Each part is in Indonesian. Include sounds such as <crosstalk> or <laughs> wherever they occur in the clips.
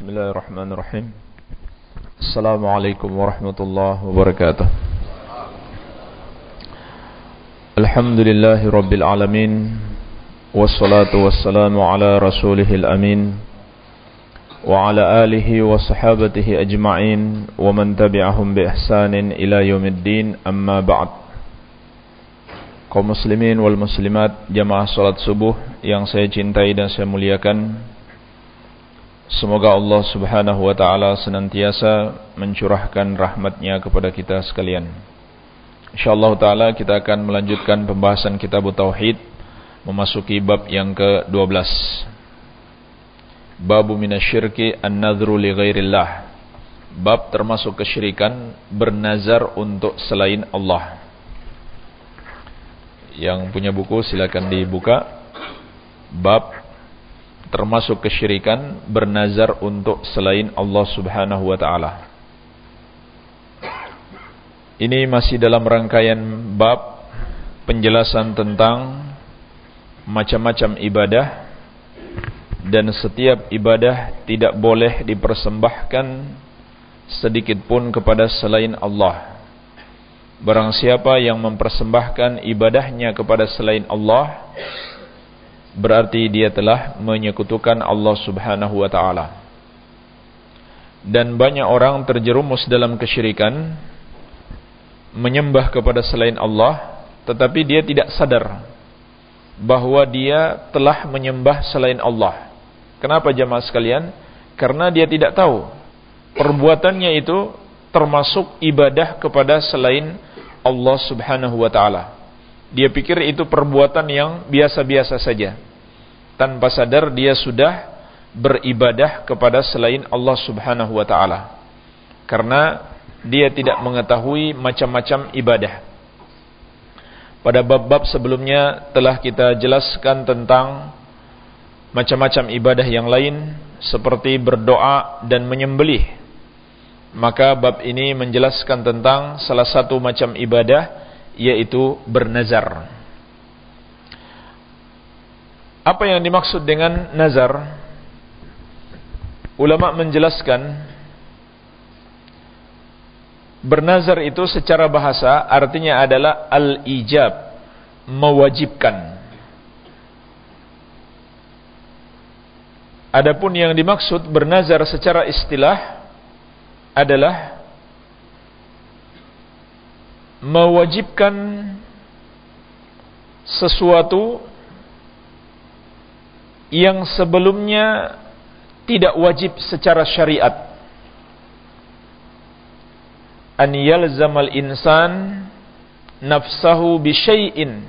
بسم الله الرحمن الرحيم السلام عليكم ورحمة الله وبركاته الحمد لله رب العالمين والصلاة والسلام على رسوله الأمين وعلى آله وصحابته أجمعين ومن تبعهم بإحسان إلى يوم الدين أما بعد kaum muslimin wal muslimat jamaah salat subuh yang saya cintai dan saya muliakan. Semoga Allah subhanahu wa ta'ala senantiasa mencurahkan rahmatnya kepada kita sekalian. InsyaAllah ta'ala kita akan melanjutkan pembahasan kitab Tauhid Memasuki bab yang ke-12 Babu minasyirki an-nadhru li ghairillah. Bab termasuk kesyirikan bernazar untuk selain Allah. Yang punya buku silakan dibuka. Bab termasuk kesyirikan bernazar untuk selain Allah Subhanahu wa taala. Ini masih dalam rangkaian bab penjelasan tentang macam-macam ibadah dan setiap ibadah tidak boleh dipersembahkan sedikit pun kepada selain Allah. Barang siapa yang mempersembahkan ibadahnya kepada selain Allah Berarti dia telah menyekutukan Allah subhanahu wa ta'ala Dan banyak orang terjerumus dalam kesyirikan Menyembah kepada selain Allah Tetapi dia tidak sadar Bahawa dia telah menyembah selain Allah Kenapa jamaah sekalian? Karena dia tidak tahu Perbuatannya itu termasuk ibadah kepada selain Allah subhanahu wa ta'ala. Dia pikir itu perbuatan yang biasa-biasa saja. Tanpa sadar dia sudah beribadah kepada selain Allah subhanahu wa ta'ala. Karena dia tidak mengetahui macam-macam ibadah. Pada bab-bab sebelumnya telah kita jelaskan tentang macam-macam ibadah yang lain seperti berdoa dan menyembelih maka bab ini menjelaskan tentang salah satu macam ibadah yaitu bernazar. Apa yang dimaksud dengan nazar? Ulama menjelaskan bernazar itu secara bahasa artinya adalah al-ijab, mewajibkan. Adapun yang dimaksud bernazar secara istilah adalah mewajibkan sesuatu yang sebelumnya tidak wajib secara syariat. An yalzamal insan nafsahu bi syai'in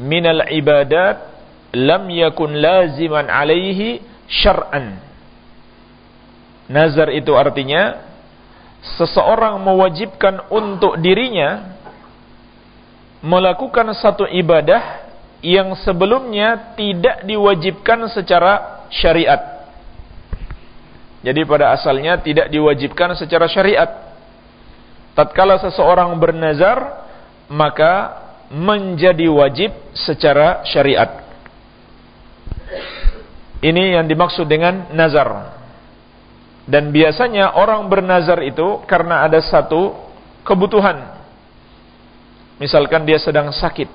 minal ibadat lam yakun laziman alaihi syar'an. Nazar itu artinya seseorang mewajibkan untuk dirinya melakukan satu ibadah yang sebelumnya tidak diwajibkan secara syariat. Jadi pada asalnya tidak diwajibkan secara syariat. Tatkala seseorang bernazar, maka menjadi wajib secara syariat. Ini yang dimaksud dengan nazar. Dan biasanya orang bernazar itu karena ada satu kebutuhan. Misalkan dia sedang sakit.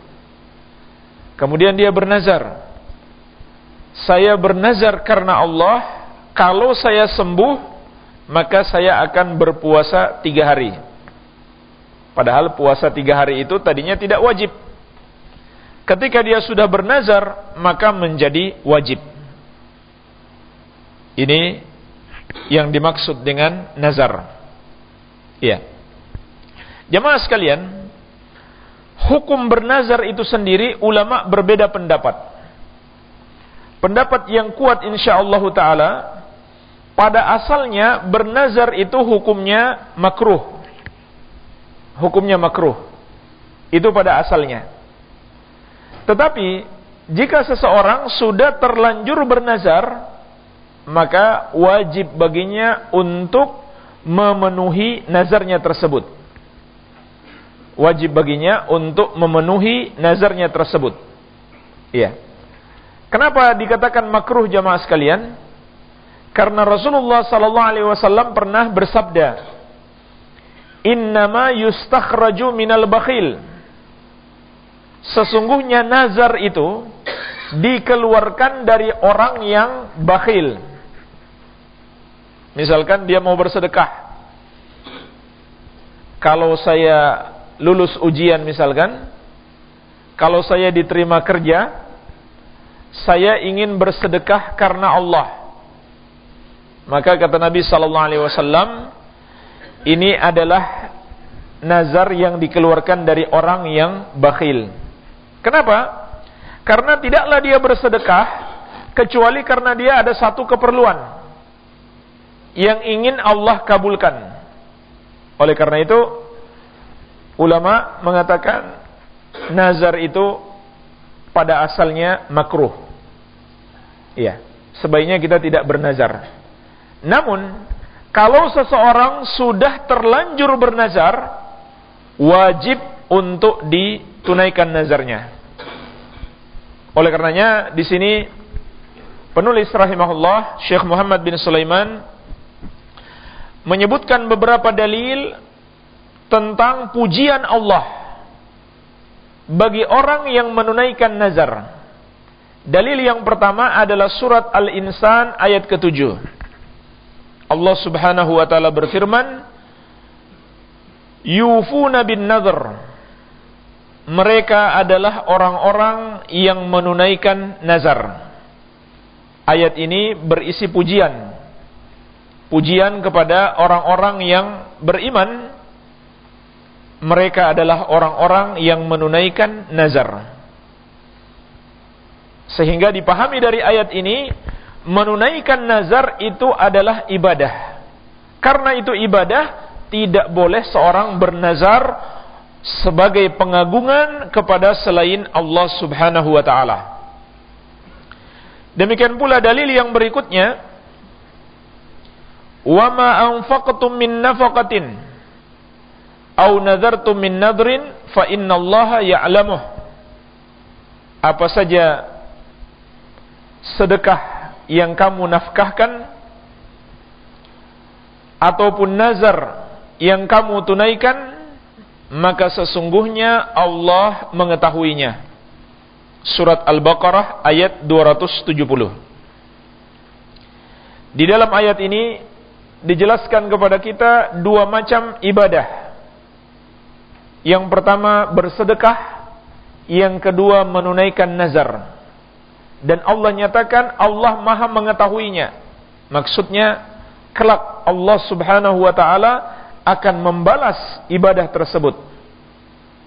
Kemudian dia bernazar. Saya bernazar karena Allah, kalau saya sembuh, maka saya akan berpuasa tiga hari. Padahal puasa tiga hari itu tadinya tidak wajib. Ketika dia sudah bernazar, maka menjadi wajib. Ini yang dimaksud dengan nazar. Iya. Jemaah sekalian, hukum bernazar itu sendiri ulama berbeda pendapat. Pendapat yang kuat insyaallah taala pada asalnya bernazar itu hukumnya makruh. Hukumnya makruh. Itu pada asalnya. Tetapi jika seseorang sudah terlanjur bernazar, maka wajib baginya untuk memenuhi nazarnya tersebut. Wajib baginya untuk memenuhi nazarnya tersebut. Iya. Kenapa dikatakan makruh jamaah sekalian? Karena Rasulullah sallallahu alaihi wasallam pernah bersabda, "Innama yustakhraju minal bakhil." Sesungguhnya nazar itu dikeluarkan dari orang yang bakhil. Misalkan dia mau bersedekah. Kalau saya lulus ujian misalkan, kalau saya diterima kerja, saya ingin bersedekah karena Allah. Maka kata Nabi sallallahu alaihi wasallam, ini adalah nazar yang dikeluarkan dari orang yang bakhil. Kenapa? Karena tidaklah dia bersedekah kecuali karena dia ada satu keperluan yang ingin Allah kabulkan. Oleh karena itu, ulama mengatakan nazar itu pada asalnya makruh. Iya, sebaiknya kita tidak bernazar. Namun, kalau seseorang sudah terlanjur bernazar, wajib untuk ditunaikan nazarnya. Oleh karenanya di sini penulis rahimahullah Syekh Muhammad bin Sulaiman menyebutkan beberapa dalil tentang pujian Allah bagi orang yang menunaikan nazar. Dalil yang pertama adalah surat Al-Insan ayat ke-7. Allah Subhanahu wa taala berfirman, "Yufuna bin nazar." Mereka adalah orang-orang yang menunaikan nazar. Ayat ini berisi pujian pujian kepada orang-orang yang beriman. Mereka adalah orang-orang yang menunaikan nazar. Sehingga dipahami dari ayat ini menunaikan nazar itu adalah ibadah. Karena itu ibadah tidak boleh seorang bernazar sebagai pengagungan kepada selain Allah Subhanahu wa taala. Demikian pula dalil yang berikutnya wa ma anfaqtum min nafaqatin. Aw nadartum min nadrin fa innallaha ya'lamuh. Apa saja sedekah yang kamu nafkahkan ataupun nazar yang kamu tunaikan maka sesungguhnya Allah mengetahuinya. Surat al-baqarah ayat 270 di dalam ayat ini dijelaskan kepada kita dua macam ibadah. Yang pertama bersedekah, yang kedua menunaikan nazar. Dan Allah nyatakan Allah Maha mengetahuinya. Maksudnya kelak Allah Subhanahu wa taala akan membalas ibadah tersebut.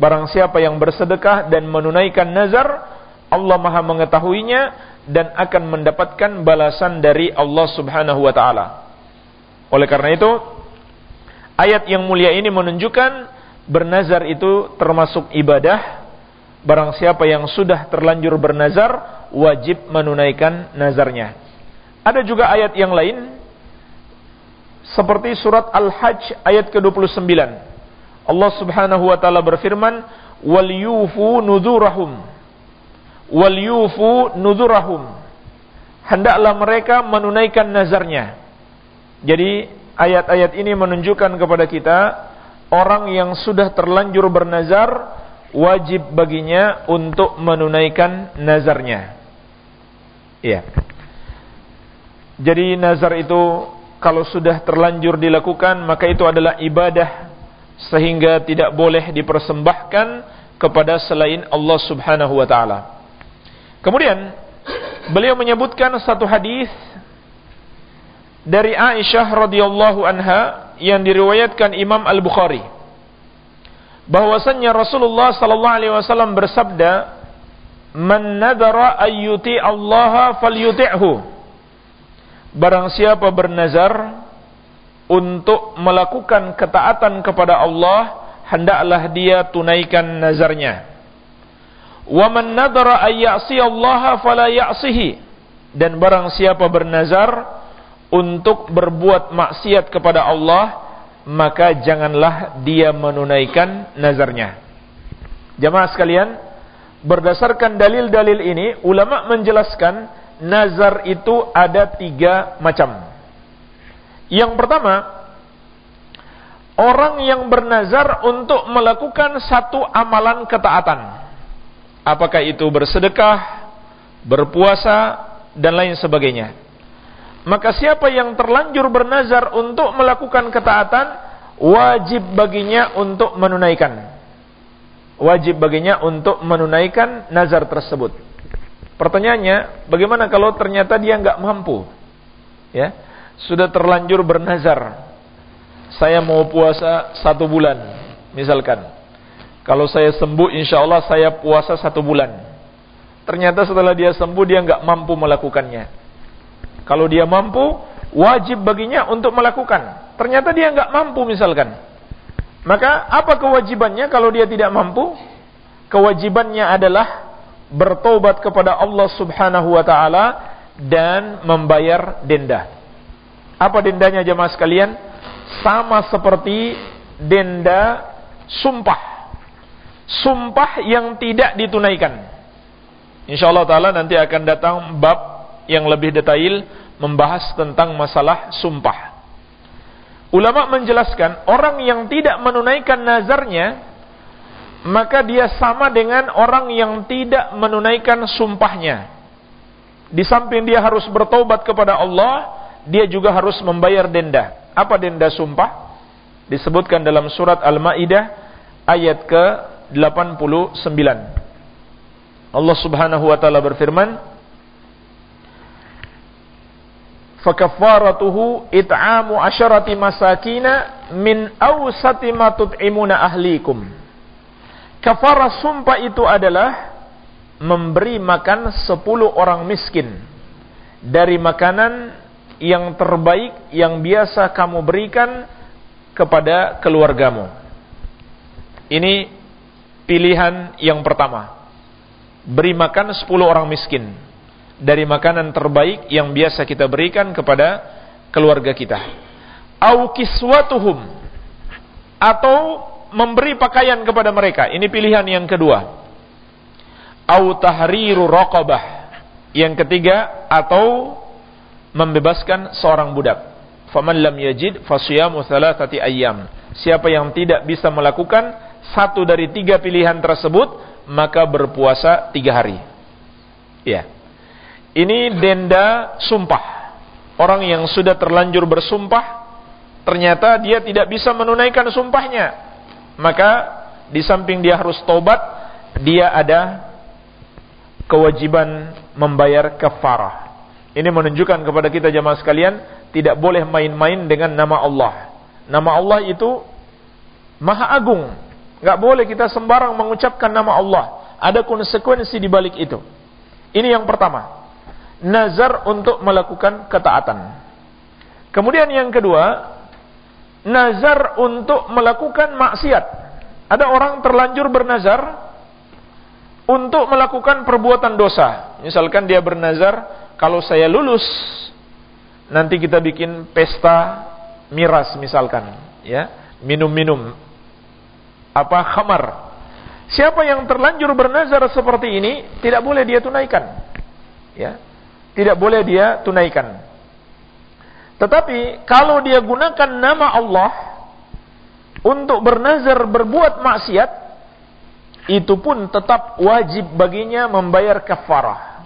Barang siapa yang bersedekah dan menunaikan nazar, Allah Maha mengetahuinya dan akan mendapatkan balasan dari Allah Subhanahu wa taala. Oleh karena itu, ayat yang mulia ini menunjukkan bernazar itu termasuk ibadah. Barang siapa yang sudah terlanjur bernazar, wajib menunaikan nazarnya. Ada juga ayat yang lain, seperti surat Al-Hajj ayat ke-29. Allah subhanahu wa ta'ala berfirman, nudurahum wal yufu nudurahum hendaklah mereka menunaikan nazarnya jadi ayat-ayat ini menunjukkan kepada kita orang yang sudah terlanjur bernazar wajib baginya untuk menunaikan nazarnya. Iya. Jadi nazar itu kalau sudah terlanjur dilakukan maka itu adalah ibadah sehingga tidak boleh dipersembahkan kepada selain Allah Subhanahu wa taala. Kemudian beliau menyebutkan satu hadis dari Aisyah radhiyallahu anha yang diriwayatkan Imam Al-Bukhari. Bahwasannya Rasulullah sallallahu alaihi wasallam bersabda man nadara ayyuti Allah falyuti'hu. Barang siapa bernazar untuk melakukan ketaatan kepada Allah hendaklah dia tunaikan nazarnya. Wa man nadara ayyasi Allah fala ya'sihi. Dan barang siapa bernazar untuk berbuat maksiat kepada Allah, maka janganlah dia menunaikan nazarnya. Jamaah sekalian, berdasarkan dalil-dalil ini, ulama menjelaskan nazar itu ada tiga macam. Yang pertama, orang yang bernazar untuk melakukan satu amalan ketaatan. Apakah itu bersedekah, berpuasa, dan lain sebagainya. Maka siapa yang terlanjur bernazar untuk melakukan ketaatan, wajib baginya untuk menunaikan. Wajib baginya untuk menunaikan nazar tersebut. Pertanyaannya, bagaimana kalau ternyata dia nggak mampu? Ya, sudah terlanjur bernazar saya mau puasa satu bulan, misalkan. Kalau saya sembuh, insya Allah saya puasa satu bulan. Ternyata setelah dia sembuh, dia nggak mampu melakukannya. Kalau dia mampu, wajib baginya untuk melakukan. Ternyata dia nggak mampu, misalkan. Maka apa kewajibannya kalau dia tidak mampu? Kewajibannya adalah bertobat kepada Allah Subhanahu wa taala dan membayar denda. Apa dendanya jemaah sekalian? sama seperti denda sumpah. Sumpah yang tidak ditunaikan. Insyaallah taala nanti akan datang bab yang lebih detail membahas tentang masalah sumpah. Ulama menjelaskan orang yang tidak menunaikan nazarnya maka dia sama dengan orang yang tidak menunaikan sumpahnya. Di samping dia harus bertobat kepada Allah, dia juga harus membayar denda. Apa denda sumpah? Disebutkan dalam surat Al-Maidah ayat ke-89. Allah Subhanahu wa taala berfirman, "Fakaffaratuhu it'amu asharati masakina min awsati ma tut'imuna ahlikum." Kafarah sumpah itu adalah memberi makan 10 orang miskin dari makanan yang terbaik yang biasa kamu berikan kepada keluargamu. Ini pilihan yang pertama. Beri makan 10 orang miskin dari makanan terbaik yang biasa kita berikan kepada keluarga kita. Au kiswatuhum atau memberi pakaian kepada mereka. Ini pilihan yang kedua. Au tahriru raqabah. Yang ketiga atau membebaskan seorang budak. Faman lam yajid fasiyamu thalathati ayyam. Siapa yang tidak bisa melakukan satu dari tiga pilihan tersebut, maka berpuasa tiga hari. Ya. Ini denda sumpah. Orang yang sudah terlanjur bersumpah, ternyata dia tidak bisa menunaikan sumpahnya. Maka di samping dia harus tobat, dia ada kewajiban membayar kafarah. Ini menunjukkan kepada kita jemaah sekalian tidak boleh main-main dengan nama Allah. Nama Allah itu Maha Agung. Gak boleh kita sembarang mengucapkan nama Allah. Ada konsekuensi di balik itu. Ini yang pertama. Nazar untuk melakukan ketaatan. Kemudian yang kedua, nazar untuk melakukan maksiat. Ada orang terlanjur bernazar untuk melakukan perbuatan dosa. Misalkan dia bernazar kalau saya lulus nanti kita bikin pesta miras misalkan ya minum-minum apa khamar siapa yang terlanjur bernazar seperti ini tidak boleh dia tunaikan ya tidak boleh dia tunaikan. Tetapi kalau dia gunakan nama Allah untuk bernazar berbuat maksiat itu pun tetap wajib baginya membayar kafarah.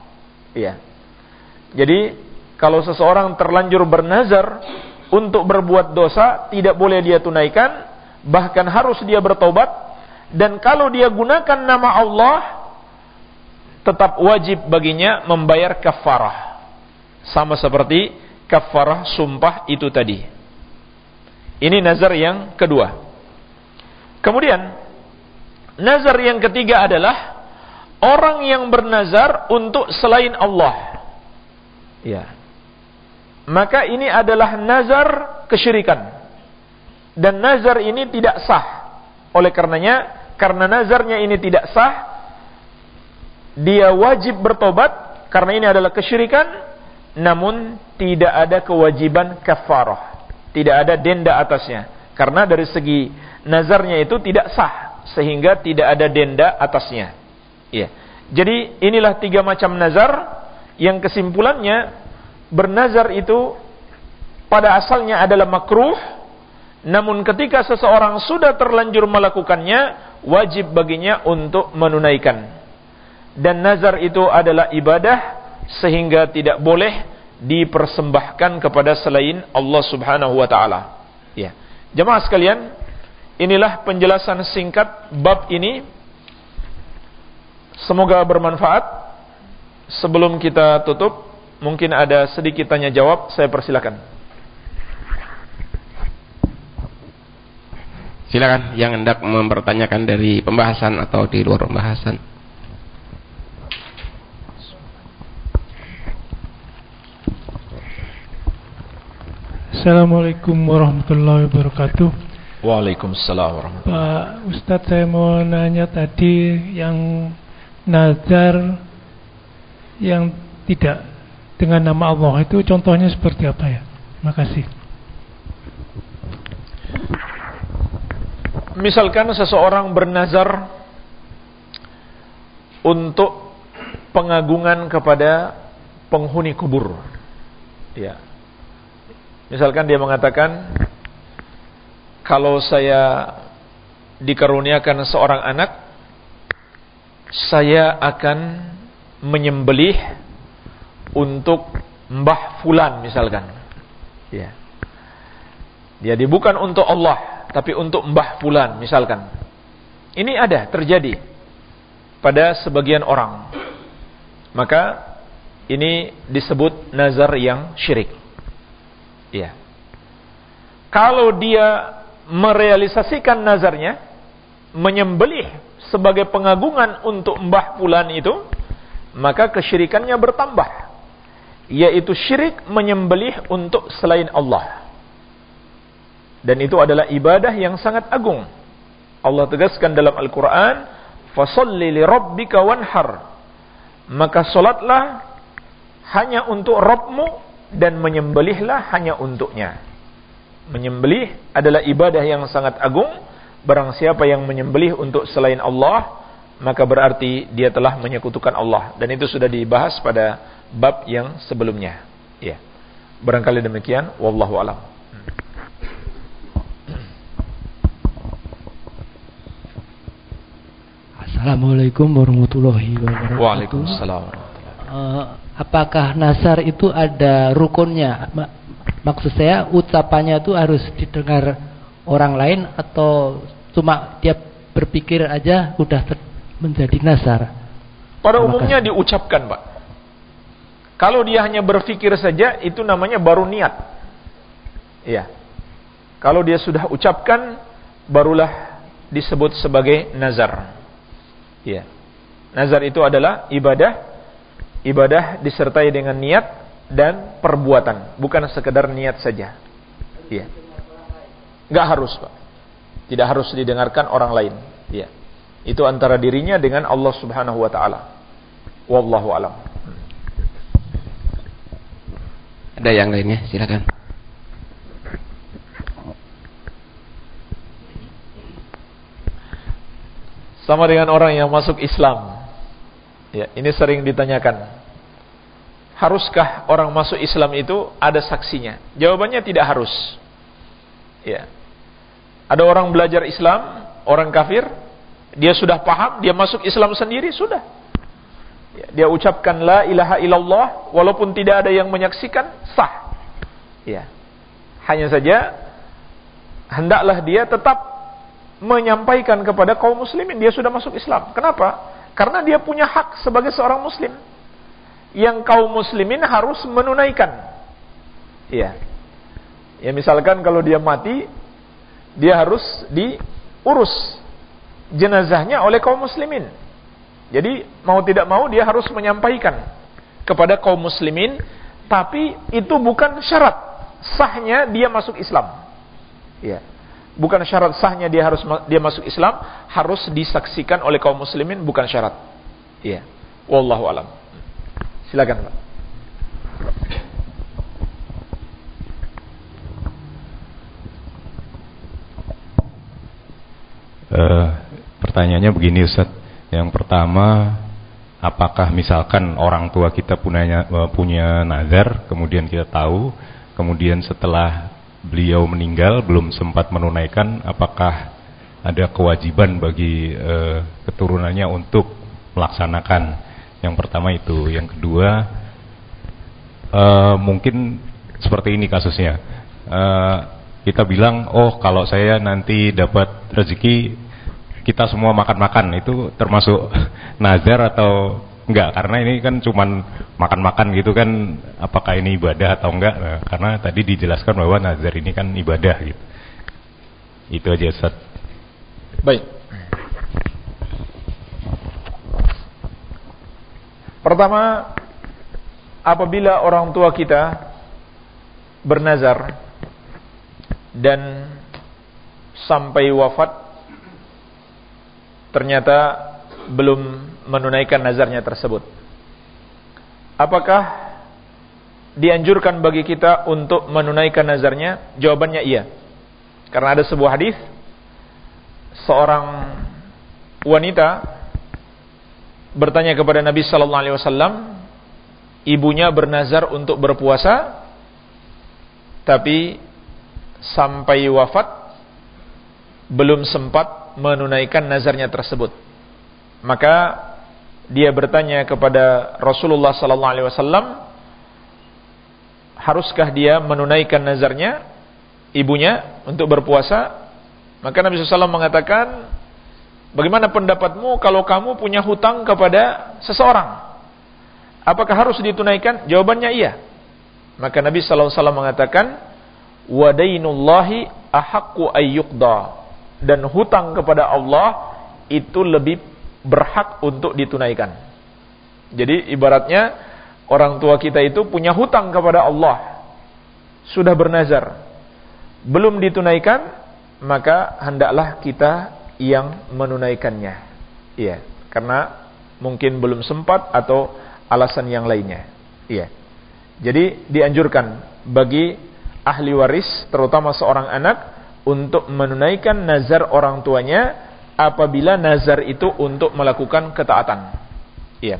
Ya jadi kalau seseorang terlanjur bernazar untuk berbuat dosa tidak boleh dia tunaikan, bahkan harus dia bertobat dan kalau dia gunakan nama Allah tetap wajib baginya membayar kafarah. Sama seperti kafarah sumpah itu tadi. Ini nazar yang kedua. Kemudian nazar yang ketiga adalah orang yang bernazar untuk selain Allah. Ya. Maka ini adalah nazar kesyirikan. Dan nazar ini tidak sah. Oleh karenanya, karena nazarnya ini tidak sah, dia wajib bertobat karena ini adalah kesyirikan, namun tidak ada kewajiban kafarah. Tidak ada denda atasnya. Karena dari segi nazarnya itu tidak sah sehingga tidak ada denda atasnya. Ya. Jadi inilah tiga macam nazar yang kesimpulannya bernazar itu pada asalnya adalah makruh, namun ketika seseorang sudah terlanjur melakukannya, wajib baginya untuk menunaikan. Dan nazar itu adalah ibadah sehingga tidak boleh dipersembahkan kepada selain Allah Subhanahu wa taala. Ya. Jemaah sekalian, inilah penjelasan singkat bab ini. Semoga bermanfaat. Sebelum kita tutup, mungkin ada sedikit tanya jawab, saya persilakan. Silakan yang hendak mempertanyakan dari pembahasan atau di luar pembahasan. Assalamualaikum warahmatullahi wabarakatuh. Waalaikumsalam warahmatullahi wabarakatuh. Pak Ustadz saya mau nanya tadi yang nazar yang tidak dengan nama Allah itu contohnya seperti apa ya? Terima kasih. Misalkan seseorang bernazar untuk pengagungan kepada penghuni kubur. Ya. Misalkan dia mengatakan kalau saya dikaruniakan seorang anak saya akan menyembelih untuk Mbah Fulan misalkan. Ya. Jadi bukan untuk Allah, tapi untuk Mbah Fulan misalkan. Ini ada terjadi pada sebagian orang. Maka ini disebut nazar yang syirik. Ya. Kalau dia merealisasikan nazarnya, menyembelih sebagai pengagungan untuk Mbah Fulan itu, maka kesyirikannya bertambah. Yaitu syirik menyembelih untuk selain Allah. Dan itu adalah ibadah yang sangat agung. Allah tegaskan dalam Al-Quran li rabbika wanhar. Maka solatlah hanya untuk Rabbmu dan menyembelihlah hanya untuknya menyembelih adalah ibadah yang sangat agung barang siapa yang menyembelih untuk selain Allah maka berarti dia telah menyekutukan Allah dan itu sudah dibahas pada bab yang sebelumnya. Ya. Barangkali demikian wallahu alam. Assalamualaikum warahmatullahi wabarakatuh. Waalaikumsalam. Uh, apakah nasar itu ada rukunnya? Maksud saya ucapannya itu harus didengar orang lain atau cuma dia berpikir aja udah menjadi nasar? Pada umumnya diucapkan, Pak. Kalau dia hanya berpikir saja, itu namanya baru niat. Iya. Kalau dia sudah ucapkan, barulah disebut sebagai nazar. Iya. Nazar itu adalah ibadah, ibadah disertai dengan niat dan perbuatan, bukan sekedar niat saja. Iya. Enggak harus, Pak. Tidak harus didengarkan orang lain. Iya. Itu antara dirinya dengan Allah Subhanahu wa taala. Wallahu alam. Ada yang lainnya? Silakan. Sama dengan orang yang masuk Islam. Ya, ini sering ditanyakan. Haruskah orang masuk Islam itu ada saksinya? Jawabannya tidak harus. Ya. Ada orang belajar Islam, orang kafir, dia sudah paham, dia masuk Islam sendiri, sudah. Ya, dia ucapkan la ilaha illallah, walaupun tidak ada yang menyaksikan, sah. Ya. Hanya saja, hendaklah dia tetap menyampaikan kepada kaum muslimin, dia sudah masuk Islam. Kenapa? Karena dia punya hak sebagai seorang muslim. Yang kaum muslimin harus menunaikan. Ya. Ya misalkan kalau dia mati, dia harus diurus jenazahnya oleh kaum muslimin. Jadi mau tidak mau dia harus menyampaikan kepada kaum muslimin, tapi itu bukan syarat sahnya dia masuk Islam. Ya. Bukan syarat sahnya dia harus dia masuk Islam, harus disaksikan oleh kaum muslimin bukan syarat. Iya. Wallahu alam. Silakan, Pak. Uh, pertanyaannya begini Ustaz. Yang pertama, apakah misalkan orang tua kita punya punya nazar, kemudian kita tahu kemudian setelah beliau meninggal belum sempat menunaikan, apakah ada kewajiban bagi uh, keturunannya untuk melaksanakan? Yang pertama itu, yang kedua uh, mungkin seperti ini kasusnya. Uh, kita bilang, oh kalau saya nanti dapat rezeki kita semua makan-makan itu termasuk <laughs> nazar atau enggak? Karena ini kan cuman makan-makan gitu kan, apakah ini ibadah atau enggak? Nah, karena tadi dijelaskan bahwa nazar ini kan ibadah gitu. Itu aja Ustaz. Baik. Pertama, apabila orang tua kita bernazar dan sampai wafat ternyata belum menunaikan nazarnya tersebut. Apakah dianjurkan bagi kita untuk menunaikan nazarnya? Jawabannya iya. Karena ada sebuah hadis seorang wanita bertanya kepada Nabi sallallahu alaihi wasallam, ibunya bernazar untuk berpuasa tapi sampai wafat belum sempat menunaikan nazarnya tersebut. Maka dia bertanya kepada Rasulullah sallallahu alaihi wasallam, haruskah dia menunaikan nazarnya ibunya untuk berpuasa? Maka Nabi SAW mengatakan, bagaimana pendapatmu kalau kamu punya hutang kepada seseorang? Apakah harus ditunaikan? Jawabannya iya. Maka Nabi SAW mengatakan, wadainullahi ahakku ayyukda dan hutang kepada Allah itu lebih berhak untuk ditunaikan. Jadi ibaratnya orang tua kita itu punya hutang kepada Allah. Sudah bernazar. Belum ditunaikan, maka hendaklah kita yang menunaikannya. Iya, karena mungkin belum sempat atau alasan yang lainnya. Iya. Jadi dianjurkan bagi ahli waris, terutama seorang anak, untuk menunaikan nazar orang tuanya apabila nazar itu untuk melakukan ketaatan. Iya.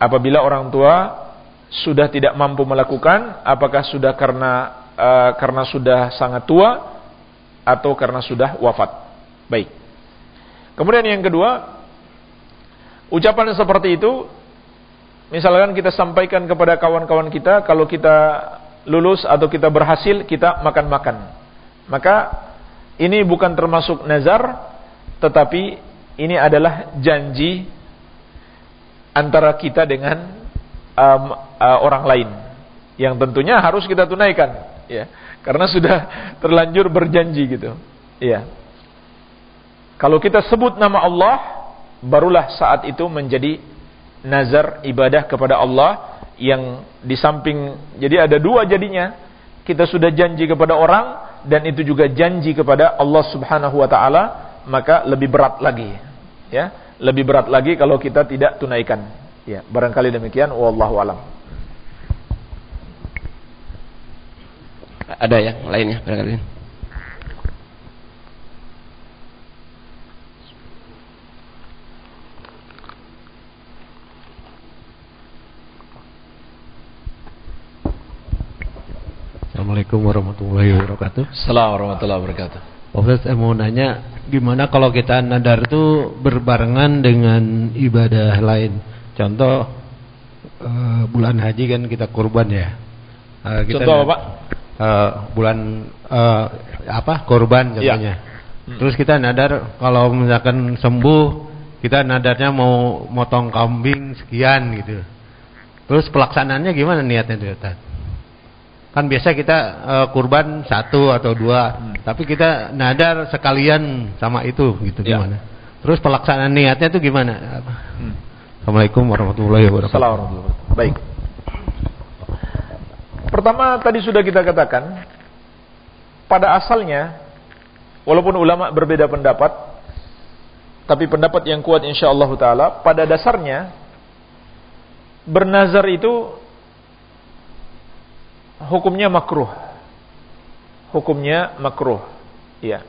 Apabila orang tua sudah tidak mampu melakukan, apakah sudah karena uh, karena sudah sangat tua atau karena sudah wafat. Baik. Kemudian yang kedua, ucapan seperti itu misalkan kita sampaikan kepada kawan-kawan kita kalau kita lulus atau kita berhasil, kita makan-makan. Maka ini bukan termasuk nazar, tetapi ini adalah janji antara kita dengan um, uh, orang lain. Yang tentunya harus kita tunaikan, ya, karena sudah terlanjur berjanji gitu, ya. Kalau kita sebut nama Allah, barulah saat itu menjadi nazar ibadah kepada Allah yang di samping jadi ada dua jadinya. Kita sudah janji kepada orang dan itu juga janji kepada Allah Subhanahu wa taala maka lebih berat lagi ya lebih berat lagi kalau kita tidak tunaikan ya barangkali demikian wallahu alam ada yang lainnya barangkali Assalamualaikum warahmatullahi wabarakatuh. Assalamualaikum warahmatullahi wabarakatuh. Ustaz saya mau nanya gimana kalau kita nadar itu berbarengan dengan ibadah lain. Contoh uh, bulan haji kan kita kurban ya. Uh, kita Contoh apa? Uh, bulan uh, apa? Kurban ya. contohnya. Ya. Hmm. Terus kita nadar kalau misalkan sembuh kita nadarnya mau motong kambing sekian gitu. Terus pelaksanaannya gimana niatnya tuh? Kan biasa kita uh, kurban satu atau dua, hmm. tapi kita nadar sekalian sama itu gitu ya. gimana? Terus pelaksanaan niatnya itu gimana? Hmm. Assalamualaikum warahmatullahi wabarakatuh. Assalamualaikum Baik. Pertama tadi sudah kita katakan pada asalnya walaupun ulama berbeda pendapat tapi pendapat yang kuat insyaallah taala pada dasarnya bernazar itu hukumnya makruh. Hukumnya makruh. Ya.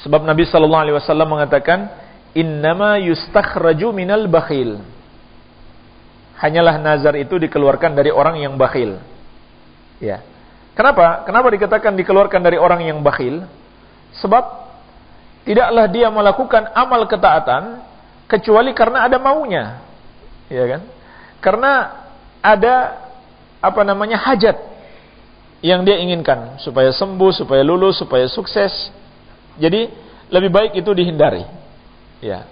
Sebab Nabi sallallahu alaihi wasallam mengatakan, "Innama yustakhraju minal bakhil." Hanyalah nazar itu dikeluarkan dari orang yang bakhil. Ya. Kenapa? Kenapa dikatakan dikeluarkan dari orang yang bakhil? Sebab tidaklah dia melakukan amal ketaatan kecuali karena ada maunya. Ya kan? Karena ada apa namanya hajat yang dia inginkan supaya sembuh, supaya lulus, supaya sukses. Jadi lebih baik itu dihindari. Ya.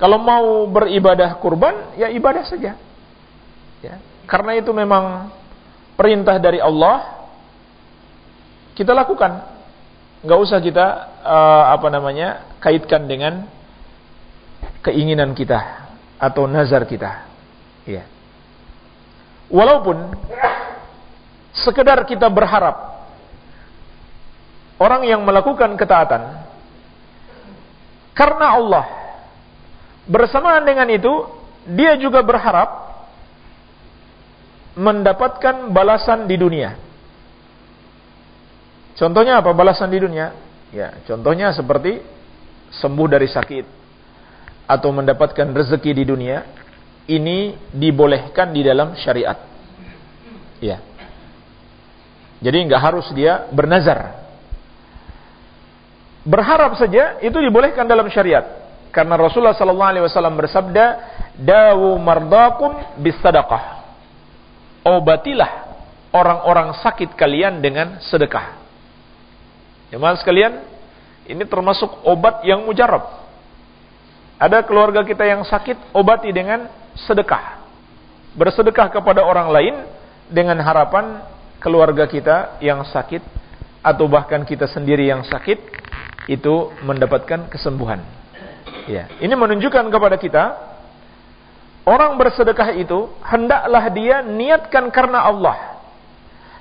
Kalau mau beribadah kurban, ya ibadah saja. Ya. Karena itu memang perintah dari Allah, kita lakukan. Nggak usah kita uh, apa namanya kaitkan dengan keinginan kita atau nazar kita. Ya. Walaupun sekedar kita berharap orang yang melakukan ketaatan karena Allah bersamaan dengan itu dia juga berharap mendapatkan balasan di dunia. Contohnya apa balasan di dunia? Ya, contohnya seperti sembuh dari sakit atau mendapatkan rezeki di dunia. Ini dibolehkan di dalam syariat. Ya. Jadi nggak harus dia bernazar. Berharap saja itu dibolehkan dalam syariat. Karena Rasulullah sallallahu alaihi wasallam bersabda, "Dawu mardakum bis sadaqah." Obatilah orang-orang sakit kalian dengan sedekah. Jemaah sekalian, ini termasuk obat yang mujarab. Ada keluarga kita yang sakit, obati dengan sedekah. Bersedekah kepada orang lain dengan harapan keluarga kita yang sakit atau bahkan kita sendiri yang sakit itu mendapatkan kesembuhan. Ya, ini menunjukkan kepada kita orang bersedekah itu hendaklah dia niatkan karena Allah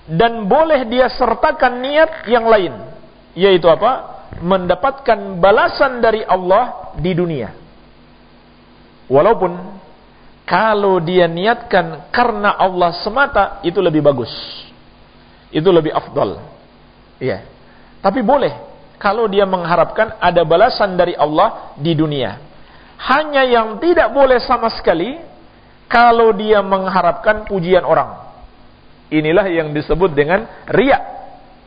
dan boleh dia sertakan niat yang lain yaitu apa? mendapatkan balasan dari Allah di dunia. Walaupun kalau dia niatkan karena Allah semata itu lebih bagus itu lebih afdal. Iya. Tapi boleh kalau dia mengharapkan ada balasan dari Allah di dunia. Hanya yang tidak boleh sama sekali kalau dia mengharapkan pujian orang. Inilah yang disebut dengan riak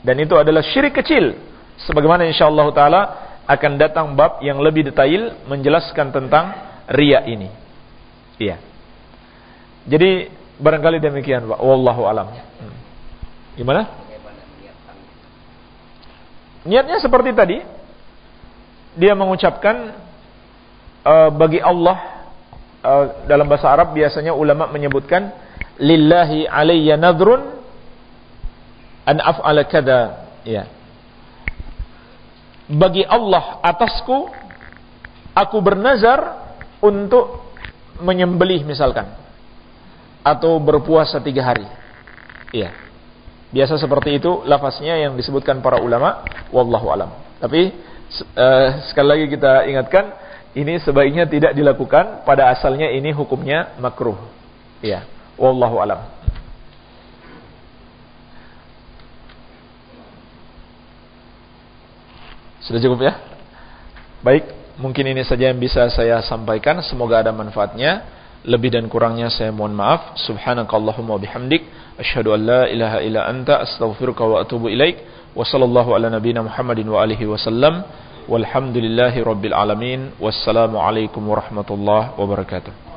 dan itu adalah syirik kecil. Sebagaimana insyaallah taala akan datang bab yang lebih detail menjelaskan tentang riak ini. Iya. Jadi barangkali demikian Pak. Wallahu alam. Hmm. Gimana? Niatnya seperti tadi. Dia mengucapkan uh, bagi Allah uh, dalam bahasa Arab biasanya ulama menyebutkan lillahi alayya nadrun an af'ala kada ya. Bagi Allah atasku aku bernazar untuk menyembelih misalkan atau berpuasa tiga hari. Iya. Biasa seperti itu lafaznya yang disebutkan para ulama wallahu alam. Tapi uh, sekali lagi kita ingatkan ini sebaiknya tidak dilakukan pada asalnya ini hukumnya makruh. Ya, wallahu alam. Sudah cukup ya? Baik, mungkin ini saja yang bisa saya sampaikan. Semoga ada manfaatnya. Lebih dan kurangnya saya mohon maaf. Subhanakallahumma bihamdik. Asyhadu an la ilaha illa anta astaghfiruka wa atubu ilaik. Wa sallallahu ala nabiyyina Muhammadin wa alihi wasallam. Walhamdulillahi rabbil alamin. Wassalamu alaikum warahmatullahi wabarakatuh.